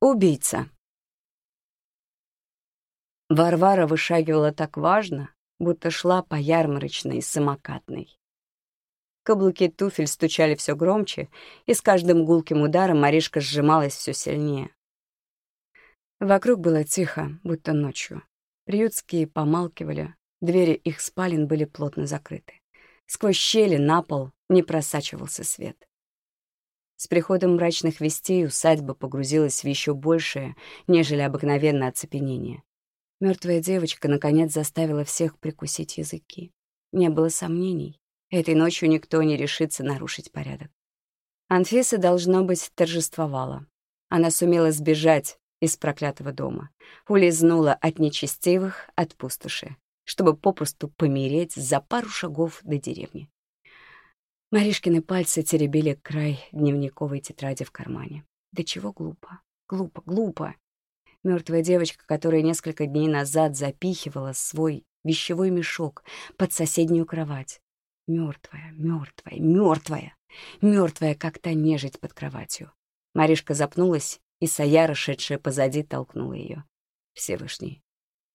Убийца. Варвара вышагивала так важно, будто шла по ярмарочной самокатной. Каблуки туфель стучали все громче, и с каждым гулким ударом Маришка сжималась все сильнее. Вокруг было тихо, будто ночью. Приютские помалкивали, двери их спален были плотно закрыты. Сквозь щели на пол не просачивался свет. С приходом мрачных вестей усадьба погрузилась в еще большее, нежели обыкновенное оцепенение. Мертвая девочка, наконец, заставила всех прикусить языки. Не было сомнений. Этой ночью никто не решится нарушить порядок. Анфиса, должно быть, торжествовала. Она сумела сбежать из проклятого дома, улизнула от нечестивых, от пустоши, чтобы попросту помереть за пару шагов до деревни. Маришкины пальцы теребили край дневниковой тетради в кармане. Да чего глупо, глупо, глупо. Мертвая девочка, которая несколько дней назад запихивала свой вещевой мешок под соседнюю кровать, Мертвая, мертвая, мертвая, мертвая, как та нежить под кроватью. Маришка запнулась, и Саяра, шедшая позади, толкнула ее. Всевышний.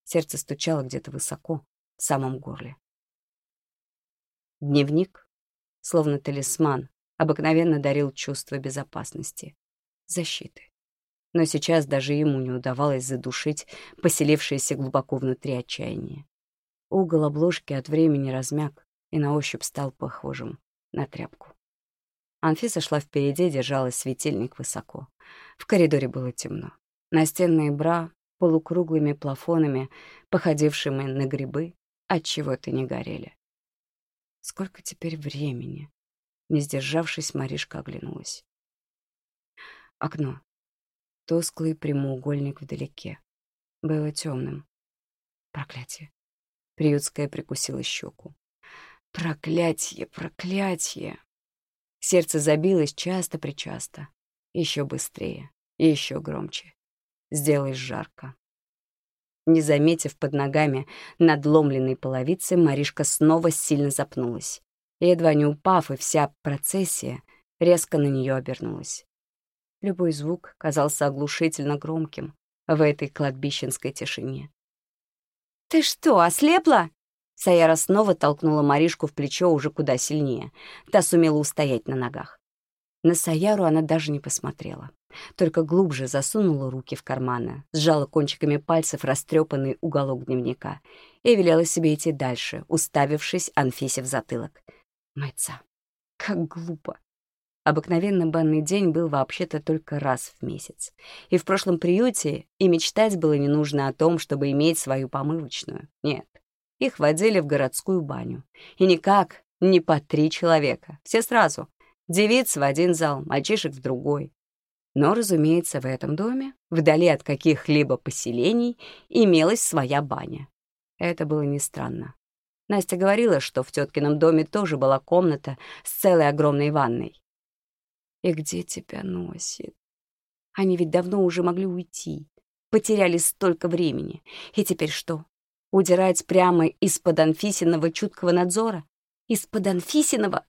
Сердце стучало где-то высоко, в самом горле. Дневник, словно талисман, обыкновенно дарил чувство безопасности, защиты. Но сейчас даже ему не удавалось задушить поселившееся глубоко внутри отчаяние. Угол обложки от времени размяк, и на ощупь стал похожим на тряпку. Анфиса шла впереди, держала светильник высоко. В коридоре было темно. Настенные бра полукруглыми плафонами, походившими на грибы, от чего то не горели. Сколько теперь времени? Не сдержавшись, Маришка оглянулась. Окно. Тусклый прямоугольник вдалеке. Было темным. Проклятие. Приютская прикусила щеку. Проклятье, проклятье. Сердце забилось часто-причасто. Еще быстрее, еще громче. Сделалось жарко. Не заметив под ногами надломленной половицы, Маришка снова сильно запнулась. едва не упав, и вся процессия резко на нее обернулась. Любой звук казался оглушительно громким в этой кладбищенской тишине. «Ты что, ослепла?» Саяра снова толкнула Маришку в плечо уже куда сильнее. Та сумела устоять на ногах. На Саяру она даже не посмотрела. Только глубже засунула руки в карманы, сжала кончиками пальцев растрепанный уголок дневника и велела себе идти дальше, уставившись Анфисе в затылок. Майца, как глупо. Обыкновенный банный день был вообще-то только раз в месяц. И в прошлом приюте и мечтать было не нужно о том, чтобы иметь свою помывочную. Нет, их водили в городскую баню. И никак не по три человека. Все сразу. Девиц в один зал, мальчишек в другой. Но, разумеется, в этом доме, вдали от каких-либо поселений, имелась своя баня. Это было не странно. Настя говорила, что в теткином доме тоже была комната с целой огромной ванной. «И где тебя носит?» Они ведь давно уже могли уйти, потеряли столько времени. И теперь что? Удирать прямо из-под Анфисиного чуткого надзора? Из-под Анфисиного?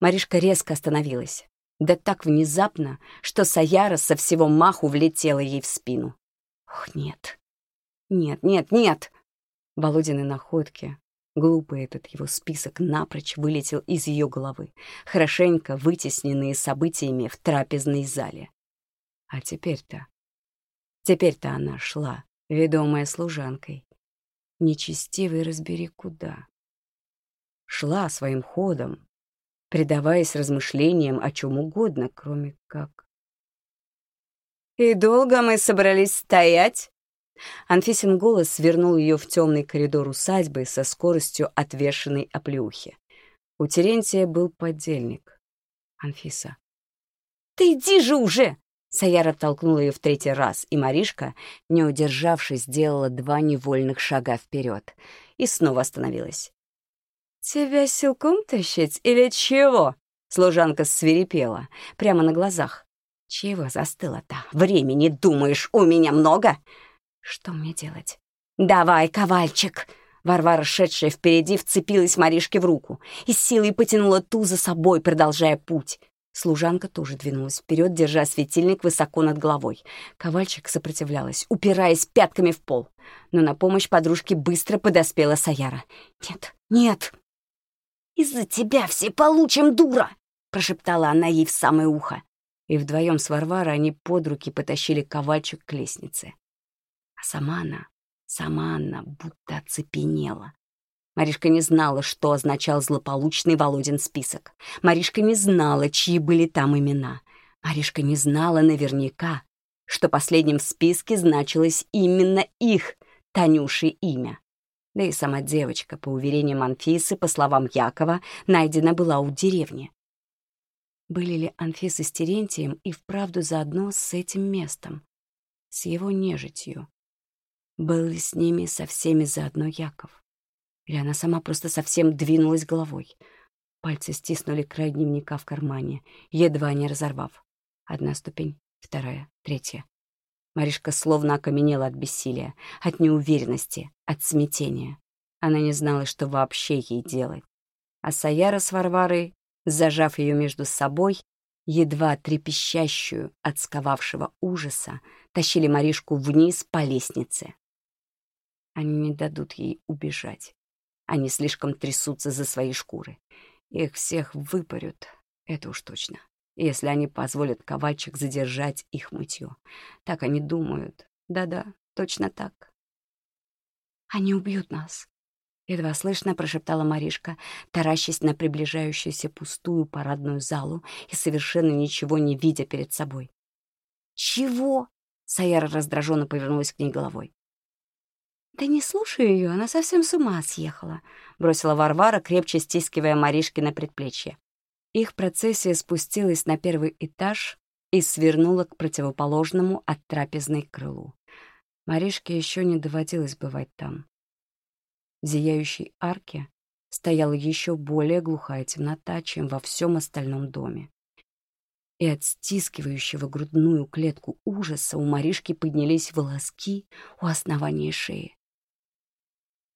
Маришка резко остановилась. Да так внезапно, что Саяра со всего маху влетела ей в спину. Ох, нет. Нет, нет, нет! Володины находки. Глупый этот его список напрочь вылетел из ее головы, хорошенько вытесненные событиями в трапезной зале. А теперь-то... Теперь-то она шла, ведомая служанкой, нечестивый разбери куда. Шла своим ходом, предаваясь размышлениям о чем угодно, кроме как... «И долго мы собрались стоять?» Анфисин голос свернул ее в темный коридор усадьбы со скоростью отвешенной оплеухи. У Терентия был подельник. Анфиса. «Ты иди же уже!» Саяра толкнула ее в третий раз, и Маришка, не удержавшись, сделала два невольных шага вперед и снова остановилась. «Тебя силком тащить или чего?» Служанка свирепела, прямо на глазах. «Чего застыла-то? Времени, думаешь, у меня много?» «Что мне делать?» «Давай, ковальчик!» Варвара, шедшая впереди, вцепилась Маришке в руку и силой потянула ту за собой, продолжая путь. Служанка тоже двинулась вперед, держа светильник высоко над головой. Ковальчик сопротивлялась, упираясь пятками в пол. Но на помощь подружке быстро подоспела Саяра. «Нет, нет!» «Из-за тебя все получим, дура!» — прошептала она ей в самое ухо. И вдвоем с Варварой они под руки потащили Ковальчик к лестнице. А сама она, сама она будто оцепенела. Маришка не знала, что означал злополучный Володин список. Маришка не знала, чьи были там имена. Маришка не знала наверняка, что последним в списке значилось именно их, Танюши, имя. Да и сама девочка, по уверениям Анфисы, по словам Якова, найдена была у деревни. Были ли Анфиса с Терентием и вправду заодно с этим местом, с его нежитью? Был ли с ними со всеми заодно Яков? Или она сама просто совсем двинулась головой. Пальцы стиснули край дневника в кармане, едва не разорвав. Одна ступень, вторая, третья. Маришка словно окаменела от бессилия, от неуверенности, от смятения. Она не знала, что вообще ей делать. А Саяра с Варварой, зажав ее между собой, едва трепещащую от сковавшего ужаса, тащили Маришку вниз по лестнице. Они не дадут ей убежать. Они слишком трясутся за свои шкуры. Их всех выпарют, это уж точно. Если они позволят ковальчик задержать их мытье. Так они думают. Да-да, точно так. «Они убьют нас», — едва слышно прошептала Маришка, таращась на приближающуюся пустую парадную залу и совершенно ничего не видя перед собой. «Чего?» — Саяра раздраженно повернулась к ней головой. «Да не слушай ее, она совсем с ума съехала», — бросила Варвара, крепче стискивая Маришки на предплечье. Их процессия спустилась на первый этаж и свернула к противоположному от трапезной крылу. Маришке еще не доводилось бывать там. В зияющей арке стояла еще более глухая темнота, чем во всем остальном доме. И от стискивающего грудную клетку ужаса у Маришки поднялись волоски у основания шеи.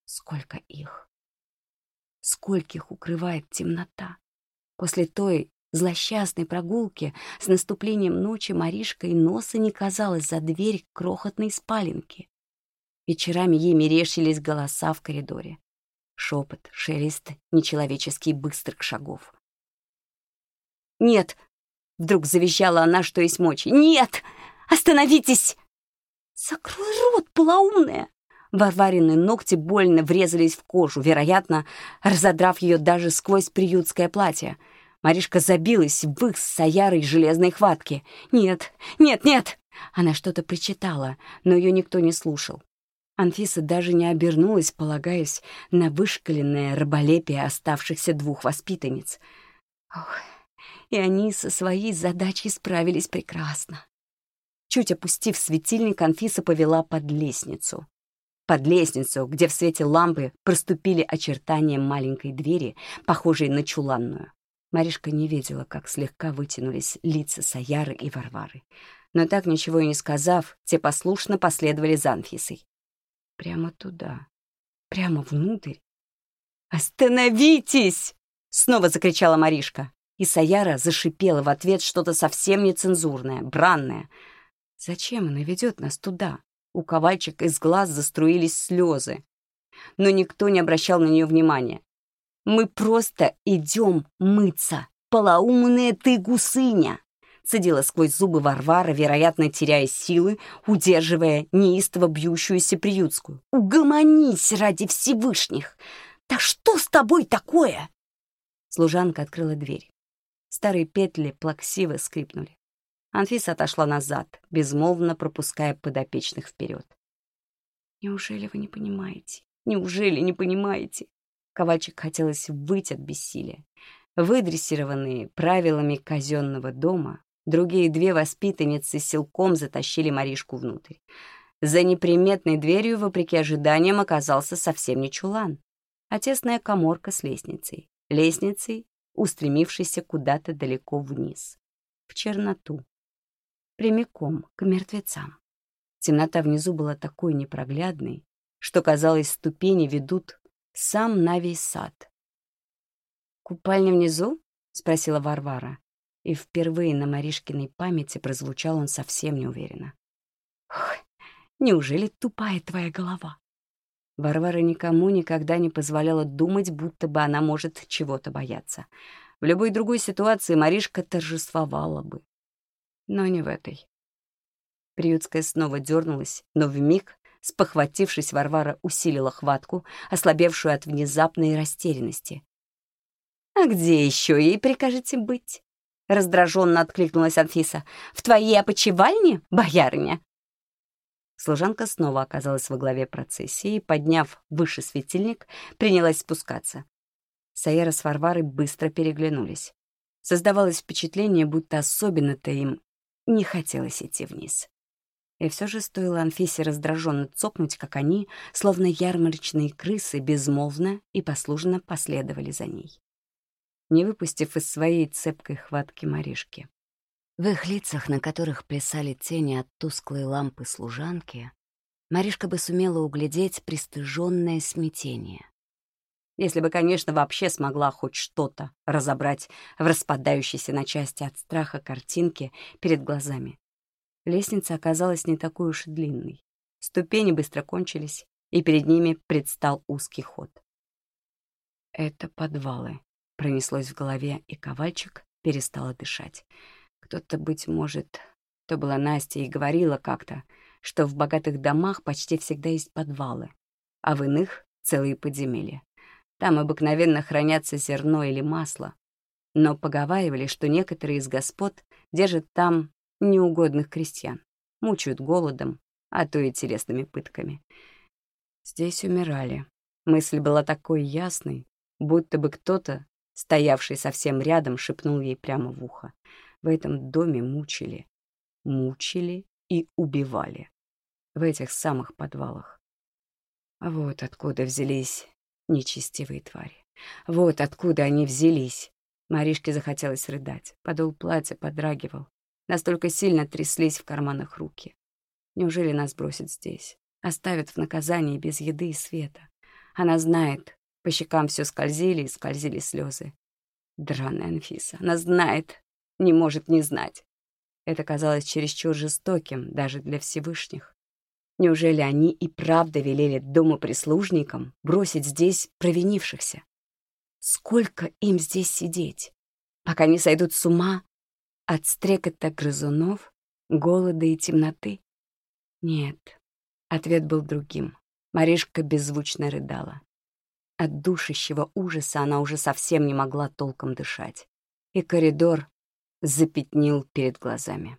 Сколько их! Скольких укрывает темнота! После той злосчастной прогулки с наступлением ночи Маришка и носа не казалось за дверь крохотной спаленки. Вечерами ей мерещились голоса в коридоре. Шепот, шелест, нечеловеческий быстрых шагов. «Нет!» — вдруг завизжала она, что есть мочи. «Нет! Остановитесь!» «Закрой рот, полоумная!» Варварины ногти больно врезались в кожу, вероятно, разодрав ее даже сквозь приютское платье. Маришка забилась в их с Саярой железной хватки. «Нет, нет, нет!» Она что-то причитала, но ее никто не слушал. Анфиса даже не обернулась, полагаясь на вышкаленное раболепие оставшихся двух воспитанниц. Ох, и они со своей задачей справились прекрасно. Чуть опустив светильник, Анфиса повела под лестницу под лестницу, где в свете лампы проступили очертания маленькой двери, похожей на чуланную. Маришка не видела, как слегка вытянулись лица Саяры и Варвары. Но так ничего и не сказав, те послушно последовали за Анфисой. Прямо туда, прямо внутрь. «Остановитесь!» — снова закричала Маришка. И Саяра зашипела в ответ что-то совсем нецензурное, бранное. «Зачем она ведет нас туда?» У ковальчика из глаз заструились слезы. Но никто не обращал на нее внимания. «Мы просто идем мыться, полоумная ты гусыня!» Цедила сквозь зубы Варвара, вероятно, теряя силы, удерживая неистово бьющуюся приютскую. «Угомонись ради Всевышних! Да что с тобой такое?» Служанка открыла дверь. Старые петли плаксиво скрипнули. Анфиса отошла назад, безмолвно пропуская подопечных вперед. «Неужели вы не понимаете? Неужели не понимаете?» Ковальчик хотелось выйти от бессилия. Выдрессированные правилами казенного дома, другие две воспитанницы силком затащили Маришку внутрь. За неприметной дверью, вопреки ожиданиям, оказался совсем не чулан, а тесная коморка с лестницей. Лестницей, устремившейся куда-то далеко вниз, в черноту прямиком к мертвецам. Темнота внизу была такой непроглядной, что, казалось, ступени ведут сам на весь сад. «Купальня внизу?» — спросила Варвара. И впервые на Маришкиной памяти прозвучал он совсем неуверенно. «Ох, неужели тупая твоя голова?» Варвара никому никогда не позволяла думать, будто бы она может чего-то бояться. В любой другой ситуации Маришка торжествовала бы. Но не в этой. Приютская снова дернулась, но вмиг, спохватившись, Варвара усилила хватку, ослабевшую от внезапной растерянности. «А где еще ей прикажете быть?» — раздраженно откликнулась Анфиса. «В твоей опочивальне, боярыня?» Служанка снова оказалась во главе процессии и, подняв выше светильник, принялась спускаться. Саера с Варварой быстро переглянулись. Создавалось впечатление, будто особенно-то им не хотелось идти вниз. И все же стоило Анфисе раздраженно цокнуть, как они, словно ярмарочные крысы, безмолвно и послужно последовали за ней, не выпустив из своей цепкой хватки Маришки. В их лицах, на которых плясали тени от тусклой лампы служанки, Маришка бы сумела углядеть пристыженное смятение. Если бы, конечно, вообще смогла хоть что-то разобрать в распадающейся на части от страха картинке перед глазами. Лестница оказалась не такой уж и длинной. Ступени быстро кончились, и перед ними предстал узкий ход. «Это подвалы», — пронеслось в голове, и Ковальчик перестала дышать. Кто-то, быть может, то была Настя и говорила как-то, что в богатых домах почти всегда есть подвалы, а в иных — целые подземелья. Там обыкновенно хранятся зерно или масло. Но поговаривали, что некоторые из господ держат там неугодных крестьян, мучают голодом, а то и телесными пытками. Здесь умирали. Мысль была такой ясной, будто бы кто-то, стоявший совсем рядом, шепнул ей прямо в ухо в этом доме мучили. Мучили и убивали. В этих самых подвалах. Вот откуда взялись нечестивые твари. Вот откуда они взялись. Маришке захотелось рыдать. Подол платья подрагивал. Настолько сильно тряслись в карманах руки. Неужели нас бросят здесь? Оставят в наказании без еды и света. Она знает. По щекам все скользили и скользили слезы. Драная Анфиса. Она знает, не может не знать. Это казалось чересчур жестоким даже для Всевышних. Неужели они и правда велели домоприслужникам бросить здесь провинившихся? Сколько им здесь сидеть, пока не сойдут с ума от стрекота грызунов, голода и темноты? Нет, ответ был другим. Маришка беззвучно рыдала. От душащего ужаса она уже совсем не могла толком дышать. И коридор запятнил перед глазами.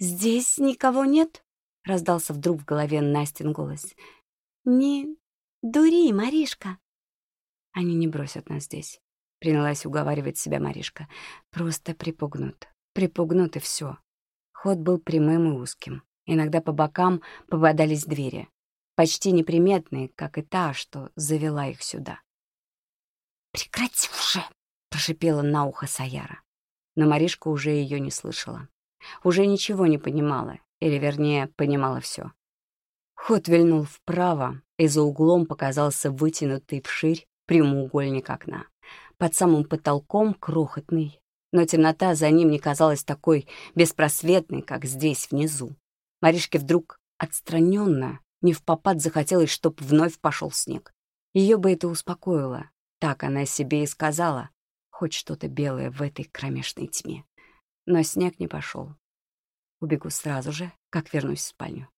«Здесь никого нет?» — раздался вдруг в голове Настин голос. «Не дури, Маришка!» «Они не бросят нас здесь», — принялась уговаривать себя Маришка. «Просто припугнут. Припугнут и все». Ход был прямым и узким. Иногда по бокам попадались двери, почти неприметные, как и та, что завела их сюда. «Прекрати уже!» — прошипела на ухо Саяра но Маришка уже ее не слышала. Уже ничего не понимала, или, вернее, понимала все. Ход вильнул вправо, и за углом показался вытянутый вширь прямоугольник окна. Под самым потолком крохотный, но темнота за ним не казалась такой беспросветной, как здесь, внизу. Маришке вдруг отстраненно, не в попад захотелось, чтоб вновь пошел снег. Ее бы это успокоило. Так она себе и сказала хоть что-то белое в этой кромешной тьме. Но снег не пошел. Убегу сразу же, как вернусь в спальню.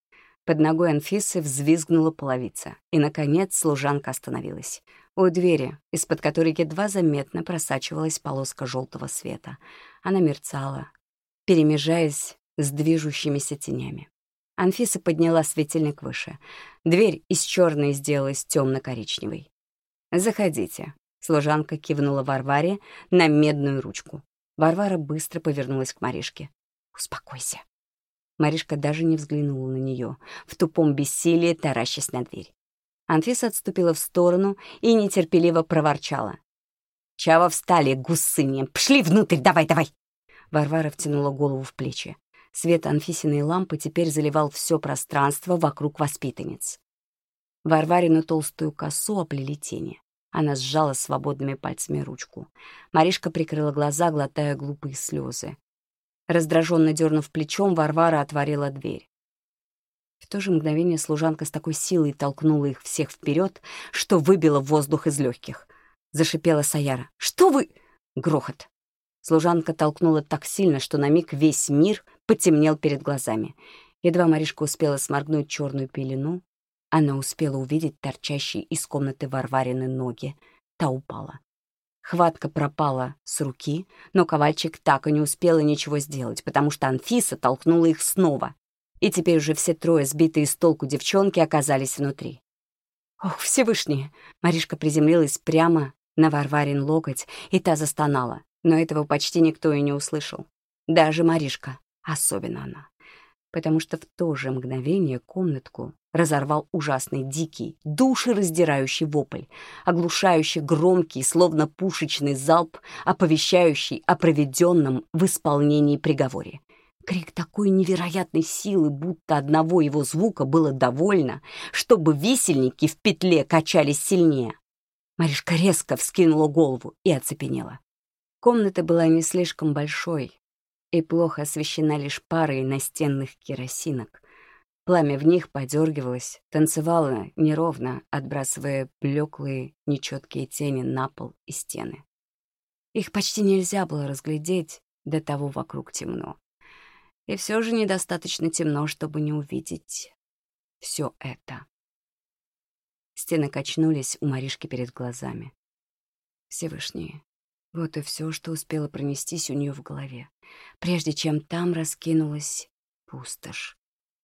Под ногой Анфисы взвизгнула половица, и, наконец, служанка остановилась. У двери, из-под которой едва заметно просачивалась полоска желтого света. Она мерцала, перемежаясь с движущимися тенями. Анфиса подняла светильник выше. Дверь из черной сделалась темно-коричневой. «Заходите», Служанка кивнула Варваре на медную ручку. Варвара быстро повернулась к Маришке. «Успокойся». Маришка даже не взглянула на нее, в тупом бессилии таращась на дверь. Анфиса отступила в сторону и нетерпеливо проворчала. «Чего встали, гусыни? Пшли внутрь, давай, давай!» Варвара втянула голову в плечи. Свет Анфисиной лампы теперь заливал все пространство вокруг воспитанниц. Варварину толстую косу оплели тени. Она сжала свободными пальцами ручку. Маришка прикрыла глаза, глотая глупые слезы. Раздраженно дернув плечом, Варвара отворила дверь. В то же мгновение служанка с такой силой толкнула их всех вперед, что выбила воздух из легких. Зашипела Саяра. «Что вы...» Грохот. Служанка толкнула так сильно, что на миг весь мир потемнел перед глазами. Едва Маришка успела сморгнуть черную пелену, она успела увидеть торчащие из комнаты Варварины ноги. Та упала. Хватка пропала с руки, но Ковальчик так и не успела ничего сделать, потому что Анфиса толкнула их снова. И теперь уже все трое, сбитые с толку девчонки, оказались внутри. «Ох, Всевышний!» Маришка приземлилась прямо на Варварин локоть, и та застонала. Но этого почти никто и не услышал. Даже Маришка, особенно она потому что в то же мгновение комнатку разорвал ужасный дикий, душераздирающий вопль, оглушающий громкий, словно пушечный залп, оповещающий о проведенном в исполнении приговоре. Крик такой невероятной силы, будто одного его звука было довольно, чтобы висельники в петле качались сильнее. Маришка резко вскинула голову и оцепенела. Комната была не слишком большой, и плохо освещена лишь парой настенных керосинок. Пламя в них подергивалось, танцевало неровно, отбрасывая блеклые, нечеткие тени на пол и стены. Их почти нельзя было разглядеть, до того вокруг темно. И все же недостаточно темно, чтобы не увидеть все это. Стены качнулись у Маришки перед глазами. Всевышние, вот и все, что успело пронестись у нее в голове, прежде чем там раскинулась пустошь.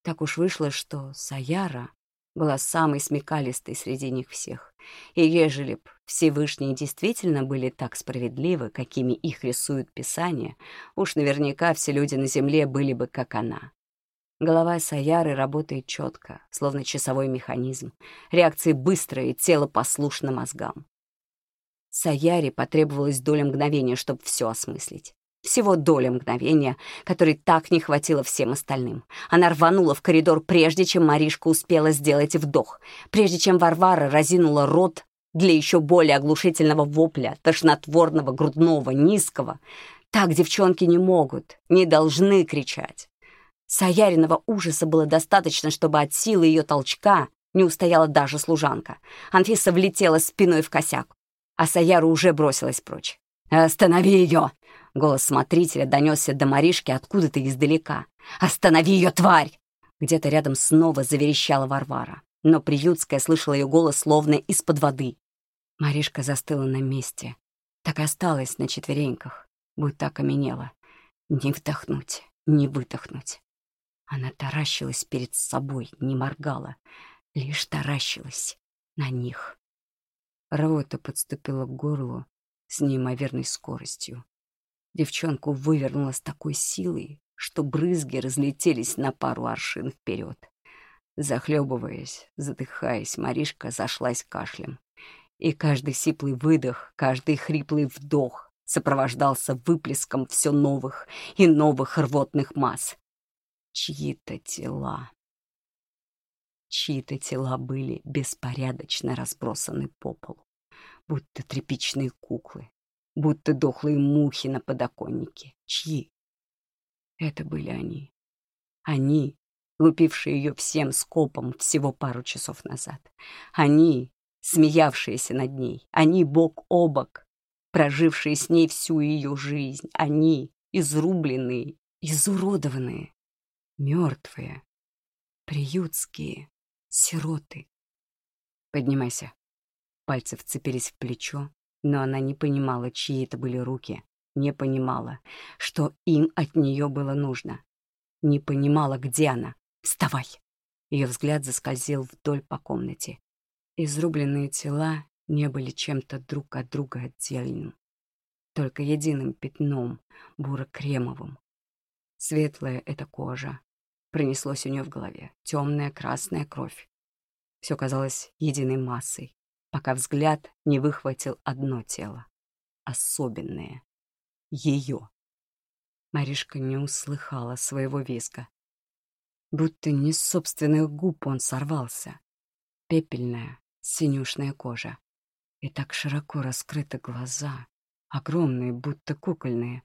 Так уж вышло, что Саяра была самой смекалистой среди них всех. И ежели б Всевышние действительно были так справедливы, какими их рисуют Писания, уж наверняка все люди на земле были бы как она. Голова Саяры работает четко, словно часовой механизм. Реакции быстрые, тело послушно мозгам. Саяре потребовалось доля мгновения, чтобы все осмыслить. Всего доля мгновения, которой так не хватило всем остальным. Она рванула в коридор, прежде чем Маришка успела сделать вдох, прежде чем Варвара разинула рот для еще более оглушительного вопля, тошнотворного, грудного, низкого. Так девчонки не могут, не должны кричать. Саяриного ужаса было достаточно, чтобы от силы ее толчка не устояла даже служанка. Анфиса влетела спиной в косяк а Саяра уже бросилась прочь. «Останови ее!» — голос смотрителя донесся до Маришки откуда-то издалека. «Останови ее, тварь!» Где-то рядом снова заверещала Варвара, но Приютская слышала ее голос словно из-под воды. Маришка застыла на месте, так и осталась на четвереньках, будто окаменела. Не вдохнуть, не выдохнуть. Она таращилась перед собой, не моргала, лишь таращилась на них. Рвота подступила к горлу с неимоверной скоростью. Девчонку вывернула с такой силой, что брызги разлетелись на пару аршин вперед. Захлебываясь, задыхаясь, Маришка зашлась кашлем. И каждый сиплый выдох, каждый хриплый вдох сопровождался выплеском все новых и новых рвотных масс. Чьи-то тела Чьи-то тела были беспорядочно разбросаны по полу, будто тряпичные куклы, будто дохлые мухи на подоконнике. Чьи? Это были они. Они, лупившие ее всем скопом всего пару часов назад. Они, смеявшиеся над ней. Они бок о бок, прожившие с ней всю ее жизнь. Они, изрубленные, изуродованные, мертвые, приютские. Сироты. Поднимайся. Пальцы вцепились в плечо, но она не понимала, чьи это были руки. Не понимала, что им от нее было нужно. Не понимала, где она. Вставай! Ее взгляд заскользил вдоль по комнате. Изрубленные тела не были чем-то друг от друга отдельным, только единым пятном, буро-кремовым. Светлая — это кожа, Пронеслось у нее в голове. Темная красная кровь. Все казалось единой массой, пока взгляд не выхватил одно тело. Особенное. Ее. Маришка не услыхала своего виска. Будто не с собственных губ он сорвался. Пепельная, синюшная кожа. И так широко раскрыты глаза, огромные, будто кукольные.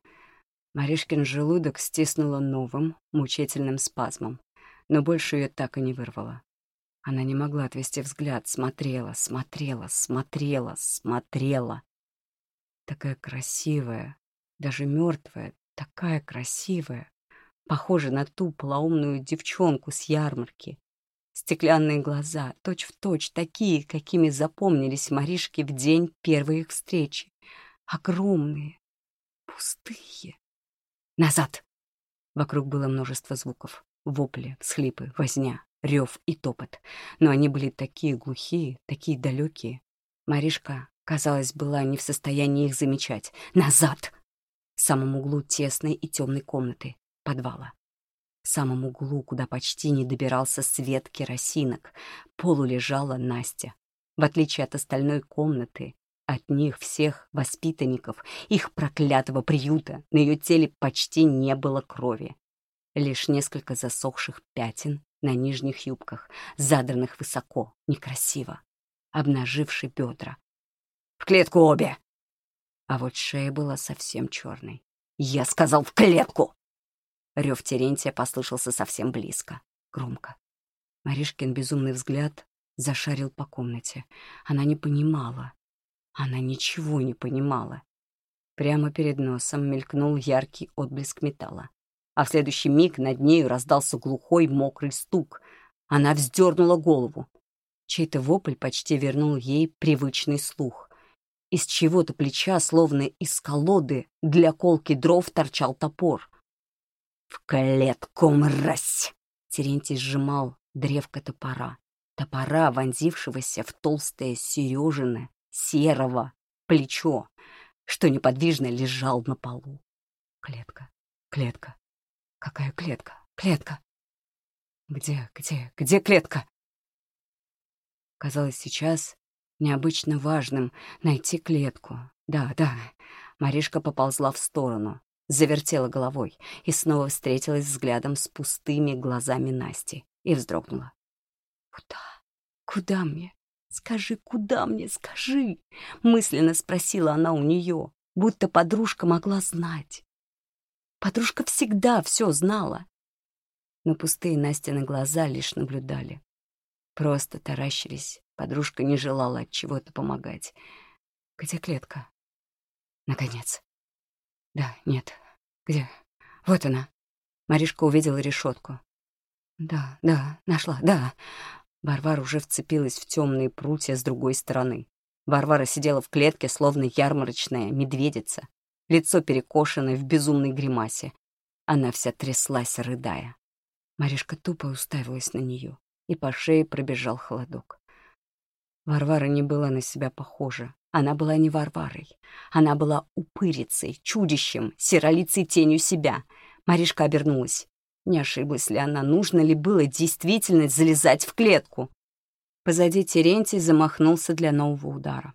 Маришкин желудок стиснуло новым, мучительным спазмом, но больше ее так и не вырвало. Она не могла отвести взгляд, смотрела, смотрела, смотрела, смотрела. Такая красивая, даже мертвая, такая красивая, похожа на ту полоумную девчонку с ярмарки. Стеклянные глаза, точь-в-точь, точь, такие, какими запомнились Маришке в день первой их встречи. Огромные, пустые. Назад! Вокруг было множество звуков. Вопли, всхлипы, возня, рев и топот. Но они были такие глухие, такие далекие. Маришка, казалось, была не в состоянии их замечать. Назад! В самом углу тесной и темной комнаты, подвала. В самом углу, куда почти не добирался свет керосинок, полу лежала Настя. В отличие от остальной комнаты, от них всех воспитанников, их проклятого приюта, на ее теле почти не было крови. Лишь несколько засохших пятен на нижних юбках, задранных высоко, некрасиво, обнаживший бедра. «В клетку обе!» А вот шея была совсем черной. «Я сказал, в клетку!» Рев Терентия послышался совсем близко, громко. Маришкин безумный взгляд зашарил по комнате. Она не понимала. Она ничего не понимала. Прямо перед носом мелькнул яркий отблеск металла. А в следующий миг над нею раздался глухой мокрый стук. Она вздернула голову. Чей-то вопль почти вернул ей привычный слух. Из чего-то плеча, словно из колоды, для колки дров торчал топор. «В клетку, мразь!» Терентий сжимал древко топора. Топора, вонзившегося в толстое сережины серого плечо, что неподвижно лежал на полу. Клетка, клетка. Какая клетка? Клетка. Где, где, где клетка? Казалось сейчас необычно важным найти клетку. Да, да. Маришка поползла в сторону завертела головой и снова встретилась взглядом с пустыми глазами Насти и вздрогнула. «Куда? Куда мне? Скажи, куда мне? Скажи!» Мысленно спросила она у нее, будто подружка могла знать. Подружка всегда все знала. Но пустые Настины глаза лишь наблюдали. Просто таращились. Подружка не желала от чего-то помогать. Где клетка? Наконец. Да, нет. Где? Вот она. Маришка увидела решетку. Да, да, нашла, да. Варвара уже вцепилась в темные прутья с другой стороны. Варвара сидела в клетке, словно ярмарочная медведица. Лицо перекошенное в безумной гримасе. Она вся тряслась, рыдая. Маришка тупо уставилась на нее, и по шее пробежал холодок. Варвара не была на себя похожа. Она была не Варварой. Она была упырицей, чудищем, серолицей тенью себя. Маришка обернулась. Не ошиблась ли она, нужно ли было действительно залезать в клетку? Позади Терентий замахнулся для нового удара.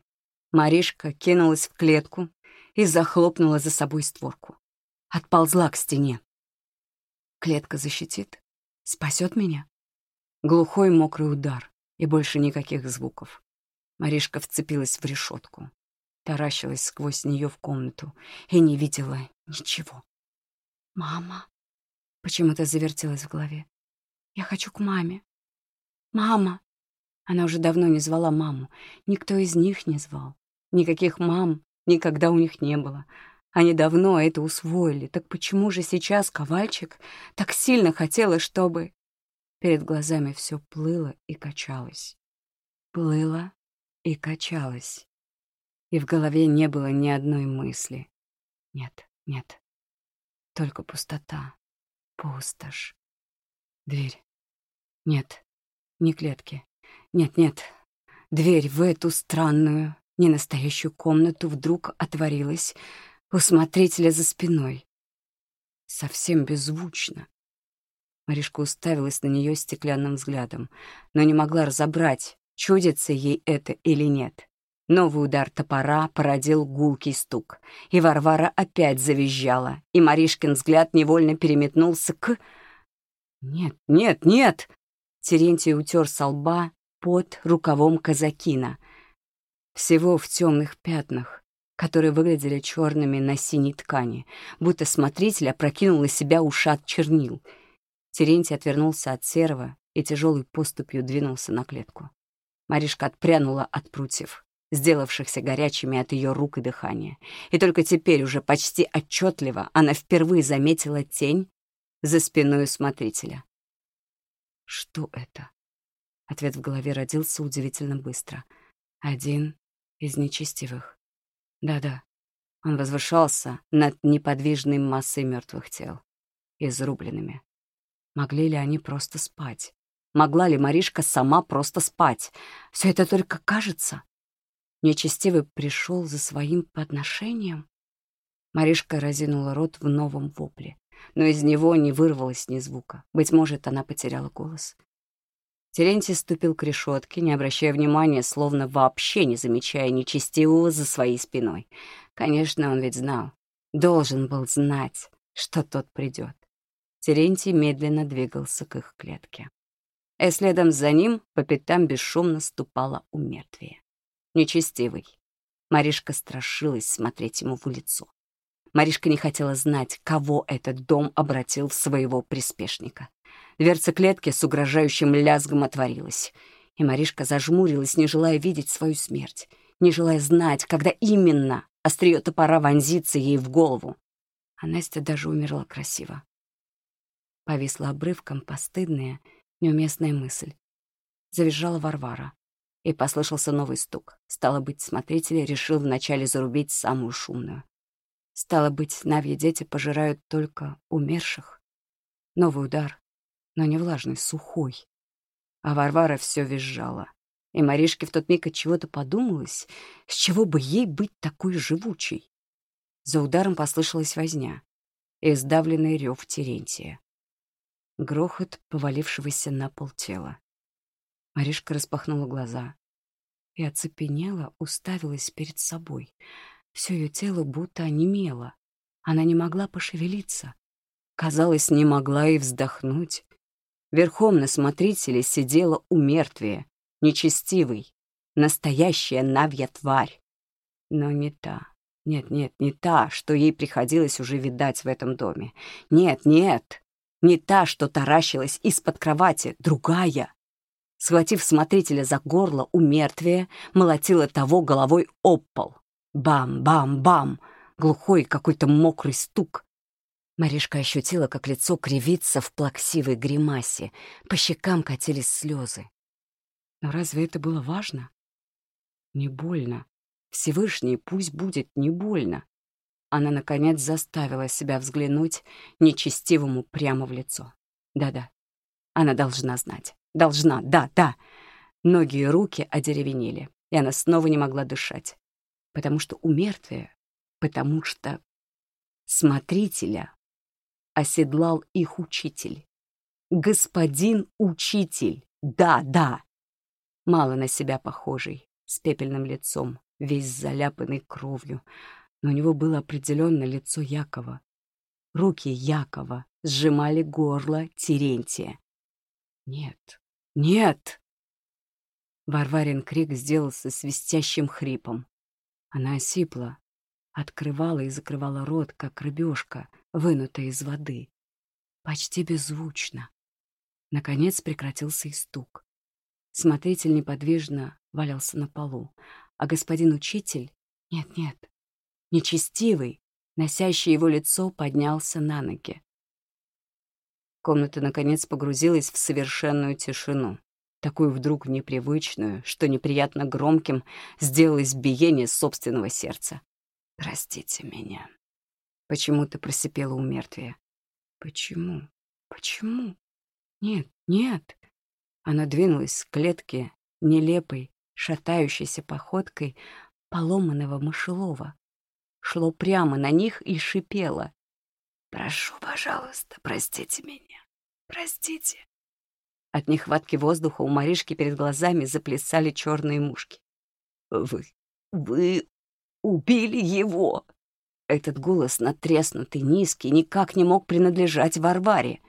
Маришка кинулась в клетку и захлопнула за собой створку. Отползла к стене. Клетка защитит, спасет меня. Глухой мокрый удар и больше никаких звуков. Маришка вцепилась в решетку, таращилась сквозь нее в комнату и не видела ничего. «Мама!» Почему-то завертелась в голове. «Я хочу к маме!» «Мама!» Она уже давно не звала маму. Никто из них не звал. Никаких мам никогда у них не было. Они давно это усвоили. Так почему же сейчас Ковальчик так сильно хотела, чтобы... Перед глазами все плыло и качалось. Плыло и качалась. И в голове не было ни одной мысли. Нет, нет. Только пустота. Пустошь. Дверь. Нет, не клетки. Нет, нет. Дверь в эту странную, ненастоящую комнату вдруг отворилась у смотрителя за спиной. Совсем беззвучно. Маришка уставилась на нее стеклянным взглядом, но не могла разобрать, чудится ей это или нет. Новый удар топора породил гулкий стук, и Варвара опять завизжала, и Маришкин взгляд невольно переметнулся к... «Нет, нет, нет!» Терентий утер со лба под рукавом казакина. Всего в темных пятнах, которые выглядели черными на синей ткани, будто смотритель опрокинул из себя ушат чернил. Терентий отвернулся от серого и тяжелой поступью двинулся на клетку. Маришка отпрянула от прутьев, сделавшихся горячими от ее рук и дыхания. И только теперь уже почти отчетливо она впервые заметила тень за спиной смотрителя. Что это? Ответ в голове родился удивительно быстро. Один из нечестивых. Да-да, он возвышался над неподвижной массой мертвых тел, изрубленными. Могли ли они просто спать? Могла ли Маришка сама просто спать? Все это только кажется. Нечестивый пришел за своим подношением. Маришка разинула рот в новом вопле, но из него не вырвалось ни звука. Быть может, она потеряла голос. Терентий ступил к решетке, не обращая внимания, словно вообще не замечая нечестивого за своей спиной. Конечно, он ведь знал, должен был знать, что тот придет. Терентий медленно двигался к их клетке. И следом за ним по пятам бесшумно ступала у мертвия. Нечестивый. Маришка страшилась смотреть ему в лицо. Маришка не хотела знать, кого этот дом обратил в своего приспешника. Дверца клетки с угрожающим лязгом отворилась, и Маришка зажмурилась, не желая видеть свою смерть, не желая знать, когда именно острие топора вонзится ей в голову. А Настя даже умерла красиво. Повисла обрывком постыдная, неуместная мысль. Завизжала Варвара, и послышался новый стук. Стало быть, смотритель решил вначале зарубить самую шумную. Стало быть, навьи дети пожирают только умерших. Новый удар, но не влажный, сухой. А Варвара все визжала. И Маришке в тот миг от чего-то подумалось, с чего бы ей быть такой живучей. За ударом послышалась возня и сдавленный рев Терентия. Грохот повалившегося на пол тела. Маришка распахнула глаза и оцепенела, уставилась перед собой. Все ее тело будто онемело. Она не могла пошевелиться. Казалось, не могла и вздохнуть. Верхом на смотрителе сидела у мертвия, нечестивый, настоящая навья тварь. Но не та. Нет-нет, не та, что ей приходилось уже видать в этом доме. Нет-нет, не та, что таращилась из-под кровати, другая. Схватив смотрителя за горло у мертвия, молотила того головой об пол. Бам-бам-бам! Глухой какой-то мокрый стук. Маришка ощутила, как лицо кривится в плаксивой гримасе, по щекам катились слезы. Но разве это было важно? Не больно. Всевышний пусть будет не больно. Она, наконец, заставила себя взглянуть нечестивому прямо в лицо. Да-да, она должна знать. Должна, да, да. Ноги и руки одеревенели, и она снова не могла дышать. Потому что у мертвия, потому что смотрителя оседлал их учитель. Господин учитель, да, да. Мало на себя похожий, с пепельным лицом, весь заляпанный кровью, но у него было определенно лицо Якова. Руки Якова сжимали горло Терентия. Нет, нет! Варварин крик сделался свистящим хрипом. Она осипла, открывала и закрывала рот, как рыбешка, вынутая из воды. Почти беззвучно. Наконец прекратился и стук. Смотритель неподвижно валялся на полу, а господин учитель... Нет-нет, нечестивый, носящий его лицо, поднялся на ноги. Комната, наконец, погрузилась в совершенную тишину, такую вдруг непривычную, что неприятно громким сделалось биение собственного сердца. «Простите меня». Почему ты просипела у мертвия? Почему? Почему? Нет, нет. Она двинулась к клетке нелепой, шатающейся походкой поломанного мышелова. Шло прямо на них и шипело. «Прошу, пожалуйста, простите меня. Простите». От нехватки воздуха у Маришки перед глазами заплясали черные мушки. «Вы... вы убили его!» Этот голос, натреснутый, низкий, никак не мог принадлежать Варваре.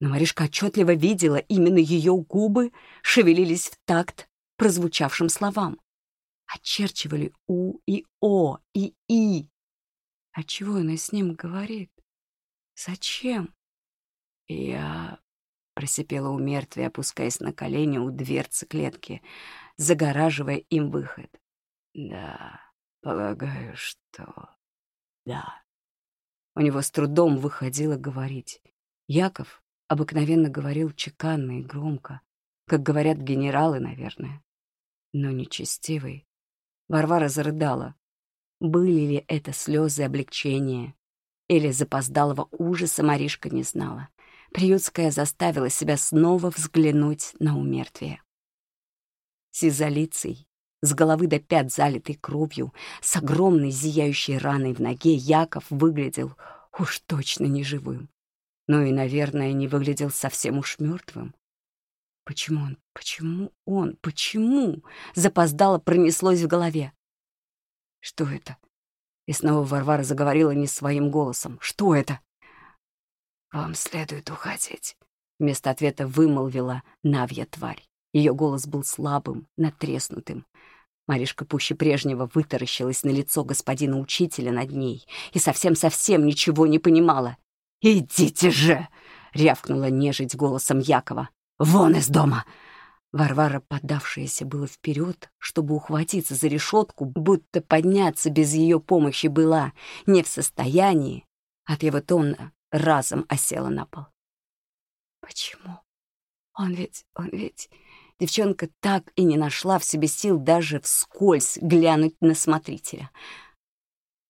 Но Маришка отчетливо видела, именно ее губы шевелились в такт прозвучавшим словам. очерчивали У и О и И. А чего она с ним говорит? Зачем? Я просипела у мертвия, опускаясь на колени у дверцы клетки, загораживая им выход. Да, полагаю, что да. У него с трудом выходило говорить. Яков обыкновенно говорил чеканно и громко, как говорят генералы, наверное, но нечестивый. Варвара зарыдала. Были ли это слезы облегчения или запоздалого ужаса, Маришка не знала. Приютская заставила себя снова взглянуть на умертвие. Сизолицей, с головы до пят залитой кровью, с огромной зияющей раной в ноге, Яков выглядел уж точно неживым. Но и, наверное, не выглядел совсем уж мертвым. Почему он, почему он, почему? Запоздало пронеслось в голове. Что это? И снова Варвара заговорила не своим голосом. Что это? «Вам следует уходить», — вместо ответа вымолвила Навья тварь. Ее голос был слабым, натреснутым. Маришка пуще прежнего вытаращилась на лицо господина учителя над ней и совсем-совсем ничего не понимала. «Идите же!» — рявкнула нежить голосом Якова. «Вон из дома!» Варвара, подавшаяся было вперед, чтобы ухватиться за решетку, будто подняться без ее помощи была не в состоянии, от его тона разом осела на пол. «Почему? Он ведь, он ведь...» Девчонка так и не нашла в себе сил даже вскользь глянуть на смотрителя.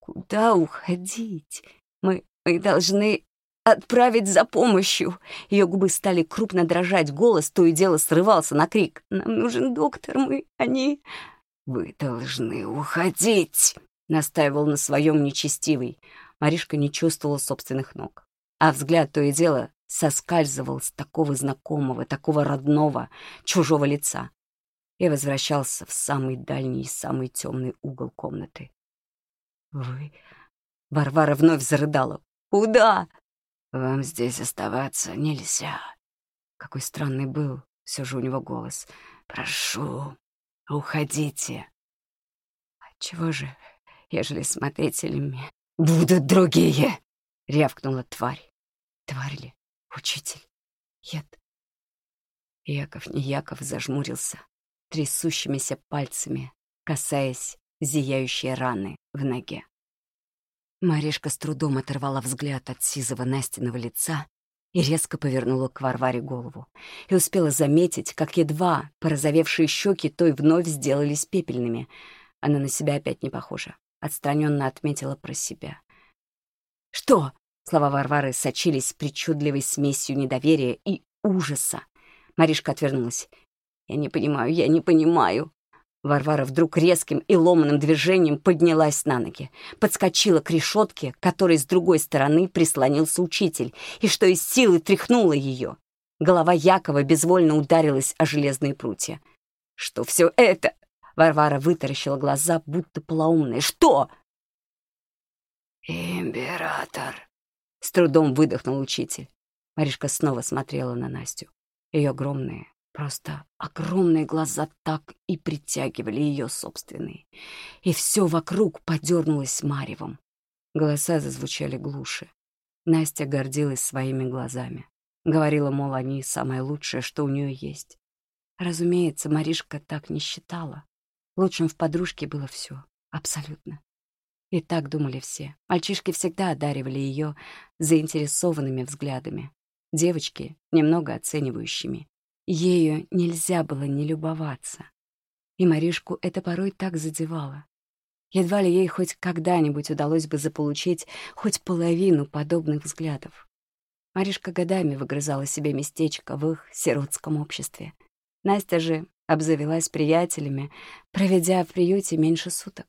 «Куда уходить? Мы, мы должны отправить за помощью!» Ее губы стали крупно дрожать, голос то и дело срывался на крик. «Нам нужен доктор, мы... они...» «Вы должны уходить!» — настаивал на своем нечестивый. Маришка не чувствовала собственных ног а взгляд то и дело соскальзывал с такого знакомого, такого родного, чужого лица и возвращался в самый дальний и самый темный угол комнаты. «Вы...» — Варвара вновь зарыдала. «Куда?» «Вам здесь оставаться нельзя». Какой странный был все же у него голос. «Прошу, уходите». «Отчего же, ежели смотрителями будут другие?» — рявкнула тварь. Тварь ли? Учитель? Нет. Яков не Яков зажмурился, трясущимися пальцами, касаясь зияющей раны в ноге. Маришка с трудом оторвала взгляд от сизого Настиного лица и резко повернула к Варваре голову. И успела заметить, как едва порозовевшие щеки той вновь сделались пепельными. Она на себя опять не похожа. Отстраненно отметила про себя. «Что?» Слова Варвары сочились причудливой смесью недоверия и ужаса. Маришка отвернулась. «Я не понимаю, я не понимаю». Варвара вдруг резким и ломаным движением поднялась на ноги, подскочила к решетке, которой с другой стороны прислонился учитель, и что из силы тряхнула ее. Голова Якова безвольно ударилась о железные прутья. «Что все это?» Варвара вытаращила глаза, будто полоумная. «Что?» «Император», с трудом выдохнул учитель. Маришка снова смотрела на Настю. Ее огромные, просто огромные глаза так и притягивали ее собственные. И все вокруг подернулось маревом. Голоса зазвучали глуше. Настя гордилась своими глазами. Говорила, мол, они самое лучшее, что у нее есть. Разумеется, Маришка так не считала. Лучшим в подружке было все, абсолютно. И так думали все. Мальчишки всегда одаривали ее заинтересованными взглядами. Девочки — немного оценивающими. Ею нельзя было не любоваться. И Маришку это порой так задевало. Едва ли ей хоть когда-нибудь удалось бы заполучить хоть половину подобных взглядов. Маришка годами выгрызала себе местечко в их сиротском обществе. Настя же обзавелась приятелями, проведя в приюте меньше суток.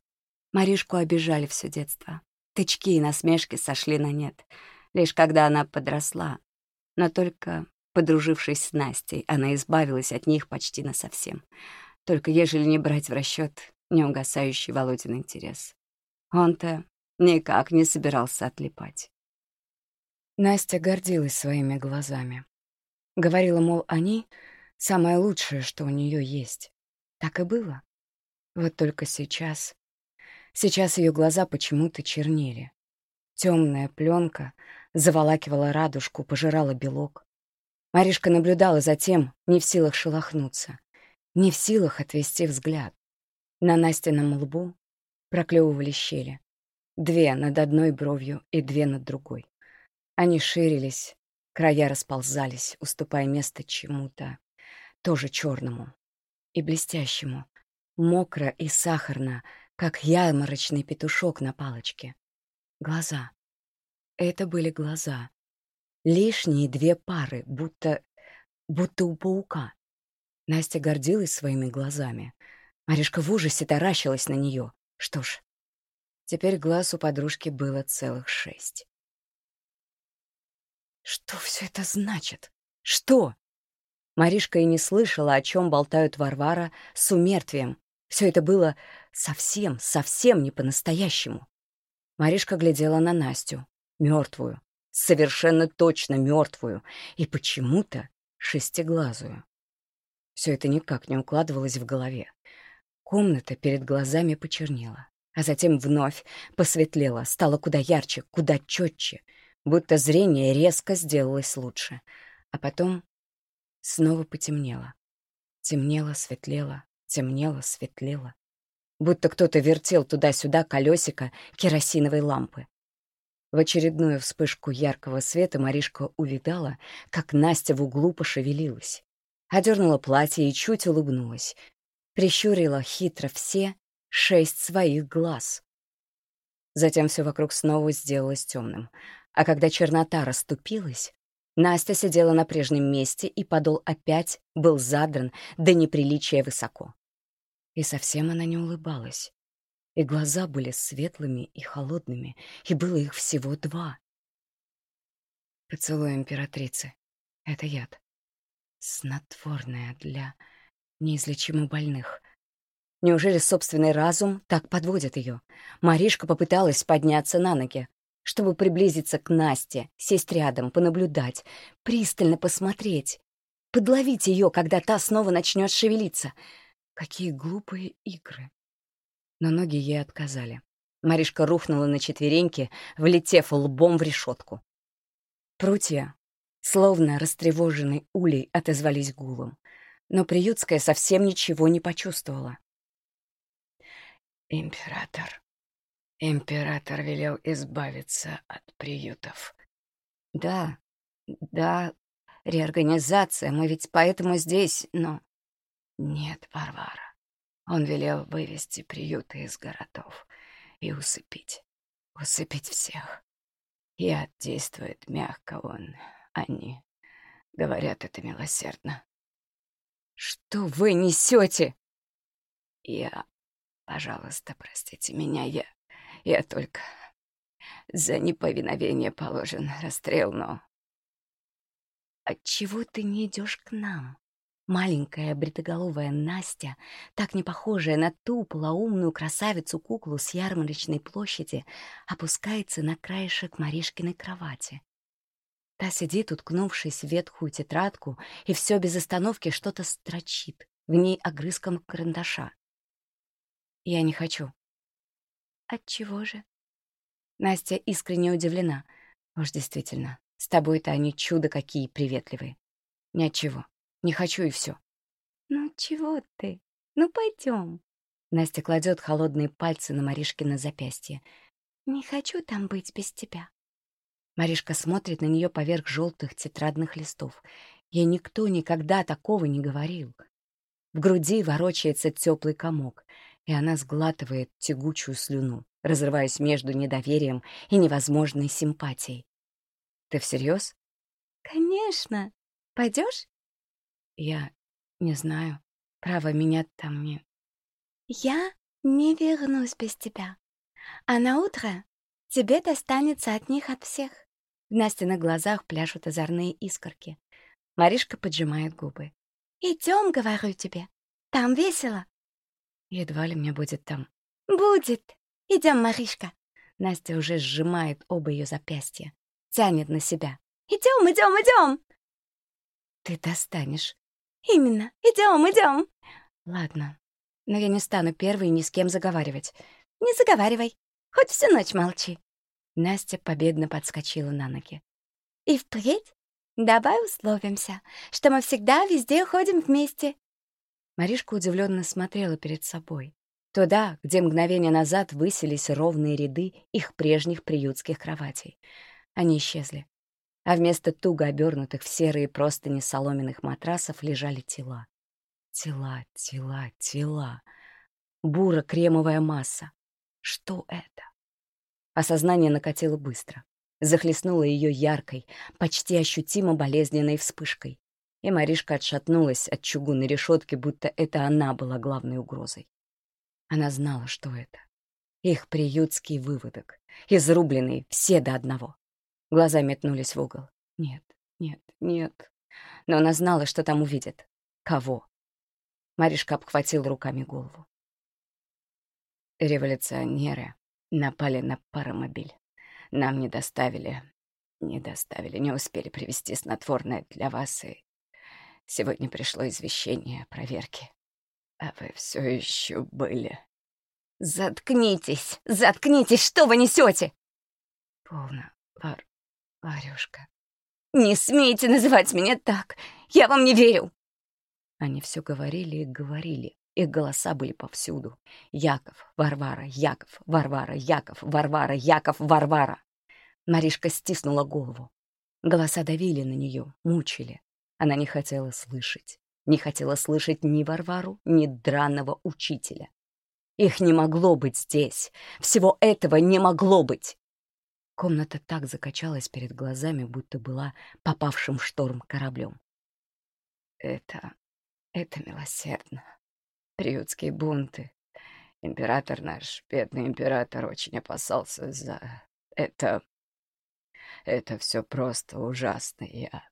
Маришку обижали все детство. Тычки и насмешки сошли на нет, лишь когда она подросла. Но только подружившись с Настей, она избавилась от них почти насовсем. Только ежели не брать в расчет неугасающий Володин интерес. Он-то никак не собирался отлипать. Настя гордилась своими глазами. Говорила, мол, они — самое лучшее, что у нее есть. Так и было. Вот только сейчас... Сейчас ее глаза почему-то чернели. Темная пленка заволакивала радужку, пожирала белок. Маришка наблюдала за тем, не в силах шелохнуться, не в силах отвести взгляд. На Настином лбу проклевывали щели. Две над одной бровью и две над другой. Они ширились, края расползались, уступая место чему-то, тоже черному и блестящему, мокро и сахарно, как ярмарочный петушок на палочке. Глаза. Это были глаза. Лишние две пары, будто... будто у паука. Настя гордилась своими глазами. Маришка в ужасе таращилась на нее. Что ж, теперь глаз у подружки было целых шесть. Что все это значит? Что? Маришка и не слышала, о чем болтают Варвара с умертвием. Все это было совсем, совсем не по-настоящему. Маришка глядела на Настю, мертвую, совершенно точно мертвую, и почему-то шестиглазую. Все это никак не укладывалось в голове. Комната перед глазами почернела, а затем вновь посветлела, стала куда ярче, куда четче — будто зрение резко сделалось лучше. А потом снова потемнело. Темнело, светлело, темнело, светлело. Будто кто-то вертел туда-сюда колесико керосиновой лампы. В очередную вспышку яркого света Маришка увидала, как Настя в углу пошевелилась. Одернула платье и чуть улыбнулась. Прищурила хитро все шесть своих глаз. Затем все вокруг снова сделалось темным. А когда чернота расступилась, Настя сидела на прежнем месте, и подол опять был задран до неприличия высоко. И совсем она не улыбалась. И глаза были светлыми и холодными, и было их всего два. Поцелуй императрицы — это яд. Снотворное для неизлечимо больных. Неужели собственный разум так подводит ее? Маришка попыталась подняться на ноги, чтобы приблизиться к Насте, сесть рядом, понаблюдать, пристально посмотреть, подловить ее, когда та снова начнет шевелиться. Какие глупые игры. Но ноги ей отказали. Маришка рухнула на четвереньки, влетев лбом в решетку. Прутья, словно растревоженный улей, отозвались гулом. Но Приютская совсем ничего не почувствовала. «Император», Император велел избавиться от приютов. Да, да, реорганизация, мы ведь поэтому здесь, но... Нет, Варвара. Он велел вывести приюты из городов и усыпить. Усыпить всех. Яд действует мягко, он... Они говорят это милосердно. Что вы несете? Я... Пожалуйста, простите меня, я... Я только за неповиновение положен расстрел, но... Отчего ты не идешь к нам? Маленькая бритоголовая Настя, так не похожая на ту полоумную красавицу-куклу с ярмарочной площади, опускается на краешек Маришкиной кровати. Та сидит, уткнувшись в ветхую тетрадку, и все без остановки что-то строчит, в ней огрызком карандаша. «Я не хочу», Отчего же? Настя искренне удивлена. Уж действительно, с тобой-то они чудо какие приветливые. Ни от чего. Не хочу и все. Ну чего ты? Ну пойдем. Настя кладет холодные пальцы на Маришкино запястье. Не хочу там быть без тебя. Маришка смотрит на нее поверх желтых тетрадных листов. Ей никто никогда такого не говорил. В груди ворочается теплый комок и она сглатывает тягучую слюну, разрываясь между недоверием и невозможной симпатией. «Ты всерьез? «Конечно. Пойдешь? «Я не знаю. Право, меня там не...» «Я не вернусь без тебя. А на утро тебе достанется от них от всех». В Настиных глазах пляшут озорные искорки. Маришка поджимает губы. «Идем, говорю тебе. Там весело. Едва ли мне будет там. «Будет! Идем, Маришка!» Настя уже сжимает оба ее запястья, тянет на себя. «Идем, идем, идем!» «Ты достанешь». «Именно! Идем, идем!» «Ладно, Но я не стану первой ни с кем заговаривать. Не заговаривай. Хоть всю ночь молчи. Настя победно подскочила на ноги. И впредь давай условимся, что мы всегда везде ходим вместе. Маришка удивленно смотрела перед собой. Туда, где мгновение назад высились ровные ряды их прежних приютских кроватей. Они исчезли. А вместо туго обернутых в серые простыни соломенных матрасов лежали тела. Тела, тела, тела. Буро-кремовая масса. Что это? Осознание накатило быстро. Захлестнуло ее яркой, почти ощутимо болезненной вспышкой. И Маришка отшатнулась от чугунной решетки, будто это она была главной угрозой. Она знала, что это. Их приютский выводок, изрубленный все до одного. Глаза метнулись в угол. Нет, нет, нет. Но она знала, что там увидит. Кого? Маришка обхватила руками голову. Революционеры Напали на паромобиль. Нам не доставили, не доставили, не успели привезти снотворное для вас, и сегодня пришло извещение о проверке. А вы все еще были. Заткнитесь, заткнитесь, что вы несете? Полно, Вар... Варюшка. Не смейте называть меня так, я вам не верю. Они все говорили и говорили, их голоса были повсюду. Яков, Варвара, Яков, Варвара, Яков, Варвара, Яков, Варвара. Маришка стиснула голову. Голоса давили на нее, мучили. Она не хотела слышать. Не хотела слышать ни Варвару, ни драного учителя. Их не могло быть здесь. Всего этого не могло быть. Комната так закачалась перед глазами, будто была попавшим в шторм кораблем. Это... это милосердно. Приютские бунты. Император наш, бедный император, очень опасался за это. Это все просто ужасно. Я...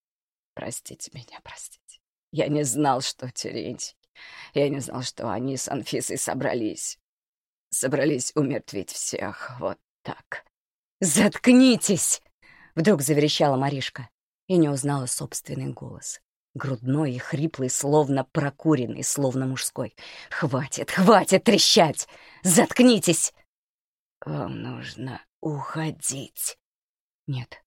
Простите меня, простите. Я не знал, что Терентий. Я не знал, что они с Анфисой собрались. Собрались умертвить всех. Вот так. «Заткнитесь!» — вдруг заверещала Маришка и не узнала собственный голос грудной и хриплый, словно прокуренный, словно мужской. «Хватит, хватит трещать! Заткнитесь!» «Вам нужно уходить!» Нет,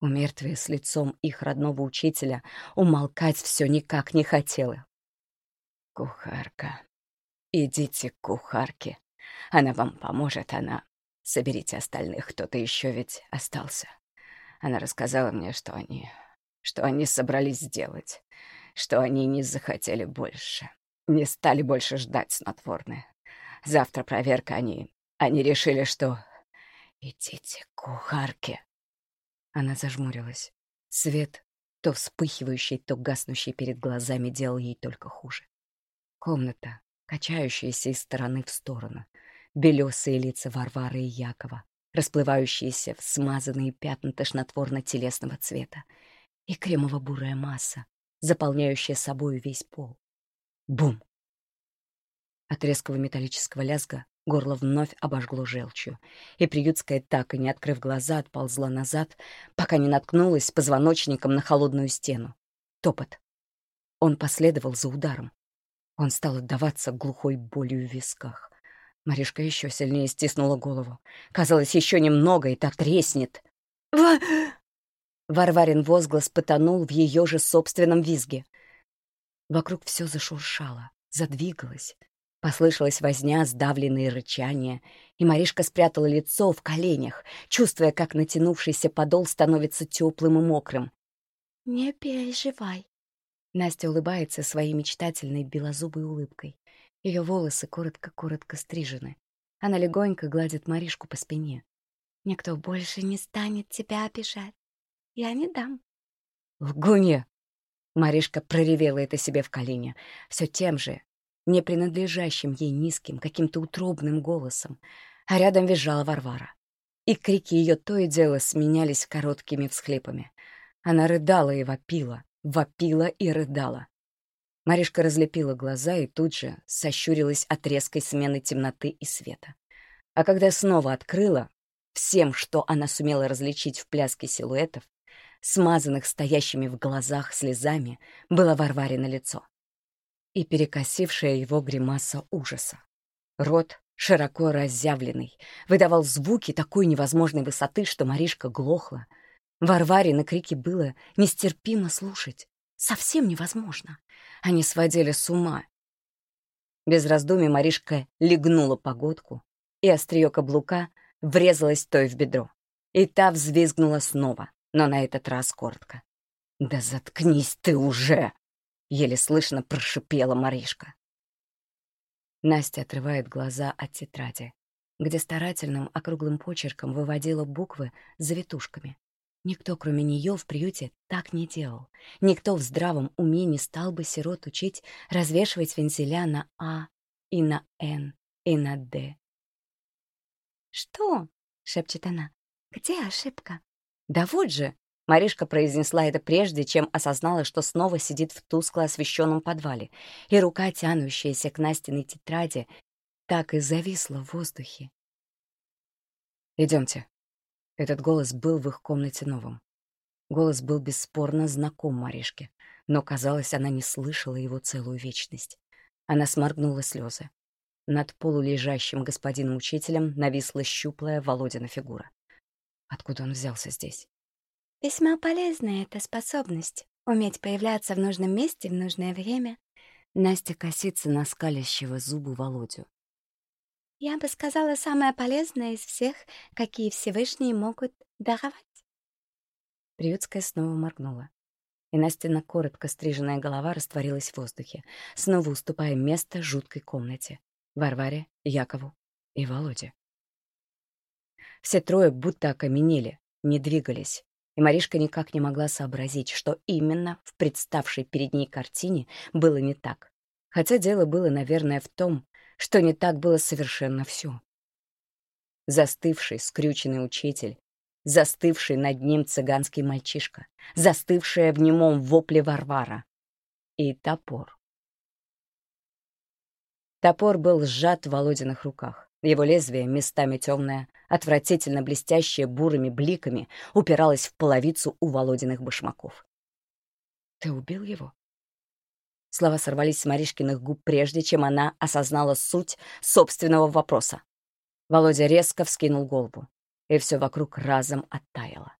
у мертвия с лицом их родного учителя умолкать все никак не хотела. «Кухарка, идите к кухарке. Она вам поможет, она... Соберите остальных, кто-то еще ведь остался. Она рассказала мне, что они что они собрались сделать, что они не захотели больше, не стали больше ждать снотворное. Завтра проверка, они... Они решили, что... «Идите к кухарке». Она зажмурилась. Свет, то вспыхивающий, то гаснущий перед глазами, делал ей только хуже. Комната, качающаяся из стороны в сторону. Белесые лица Варвары и Якова, расплывающиеся в смазанные пятна тошнотворно-телесного цвета и кремово-бурая масса, заполняющая собою весь пол. Бум! От резкого металлического лязга горло вновь обожгло желчью, и приютская, так и не открыв глаза, отползла назад, пока не наткнулась позвоночником на холодную стену. Топот. Он последовал за ударом. Он стал отдаваться глухой болью в висках. Маришка еще сильнее стиснула голову. Казалось, еще немного, и так треснет. «Ва!» Варварин возглас потонул в ее же собственном визге. Вокруг все зашуршало, задвигалось. Послышалась возня, сдавленные рычания, и Маришка спрятала лицо в коленях, чувствуя, как натянувшийся подол становится теплым и мокрым. «Не переживай». Настя улыбается своей мечтательной белозубой улыбкой. Ее волосы коротко-коротко стрижены. Она легонько гладит Маришку по спине. «Никто больше не станет тебя обижать. Я не дам. Лгунья! Маришка проревела это себе в колени, все тем же, не принадлежащим ей низким, каким-то утробным голосом, а рядом визжала Варвара. И крики ее то и дело сменялись короткими всхлипами. Она рыдала и вопила, вопила и рыдала. Маришка разлепила глаза и тут же сощурилась от резкой смены темноты и света. А когда снова открыла, всем, что она сумела различить в пляске силуэтов, смазанных стоящими в глазах слезами, было Варваре лицо. и перекосившая его гримаса ужаса. Рот, широко разъявленный, выдавал звуки такой невозможной высоты, что Маришка глохла. Варваре на крики было нестерпимо слушать. Совсем невозможно. Они сводили с ума. Без раздумий Маришка легнула погодку, и острие каблука врезалось той в бедро. И та взвизгнула снова, но на этот раз коротко. «Да заткнись ты уже!» — еле слышно прошипела Маришка. Настя отрывает глаза от тетради, где старательным округлым почерком выводила буквы завитушками. Никто, кроме нее, в приюте так не делал. Никто в здравом уме не стал бы сирот учить развешивать вензеля на «А» и на «Н» и на «Д». «Что?» — шепчет она. «Где ошибка?» «Да вот же!» Маришка произнесла это прежде, чем осознала, что снова сидит в тускло освещенном подвале, и рука, тянущаяся к Настиной тетради, так и зависла в воздухе. Идемте. Этот голос был в их комнате новым. Голос был бесспорно знаком Маришке, но, казалось, она не слышала его целую вечность. Она сморгнула слезы. Над полулежащим господином-учителем нависла щуплая Володина фигура. Откуда он взялся здесь? Весьма полезная эта способность — уметь появляться в нужном месте в нужное время. Настя косится на скалящего зубы Володю. Я бы сказала, самое полезное из всех, какие Всевышние могут даровать. Приютская снова моргнула. И Настина коротко стриженная голова растворилась в воздухе, снова уступая место жуткой комнате. Варваре, Якову и Володе. Все трое будто окаменели, не двигались, и Маришка никак не могла сообразить, что именно в представшей перед ней картине было не так. Хотя дело было, наверное, в том, что не так было совершенно все. Застывший, скрюченный учитель, застывший над ним цыганский мальчишка, застывшая в немом вопле Варвара и топор. Топор был сжат в Володиных руках. Его лезвие, местами темное, отвратительно блестящее бурыми бликами, упиралось в половицу у Володиных башмаков. «Ты убил его?» Слова сорвались с Маришкиных губ, прежде чем она осознала суть собственного вопроса. Володя резко вскинул голову, и все вокруг разом оттаяло.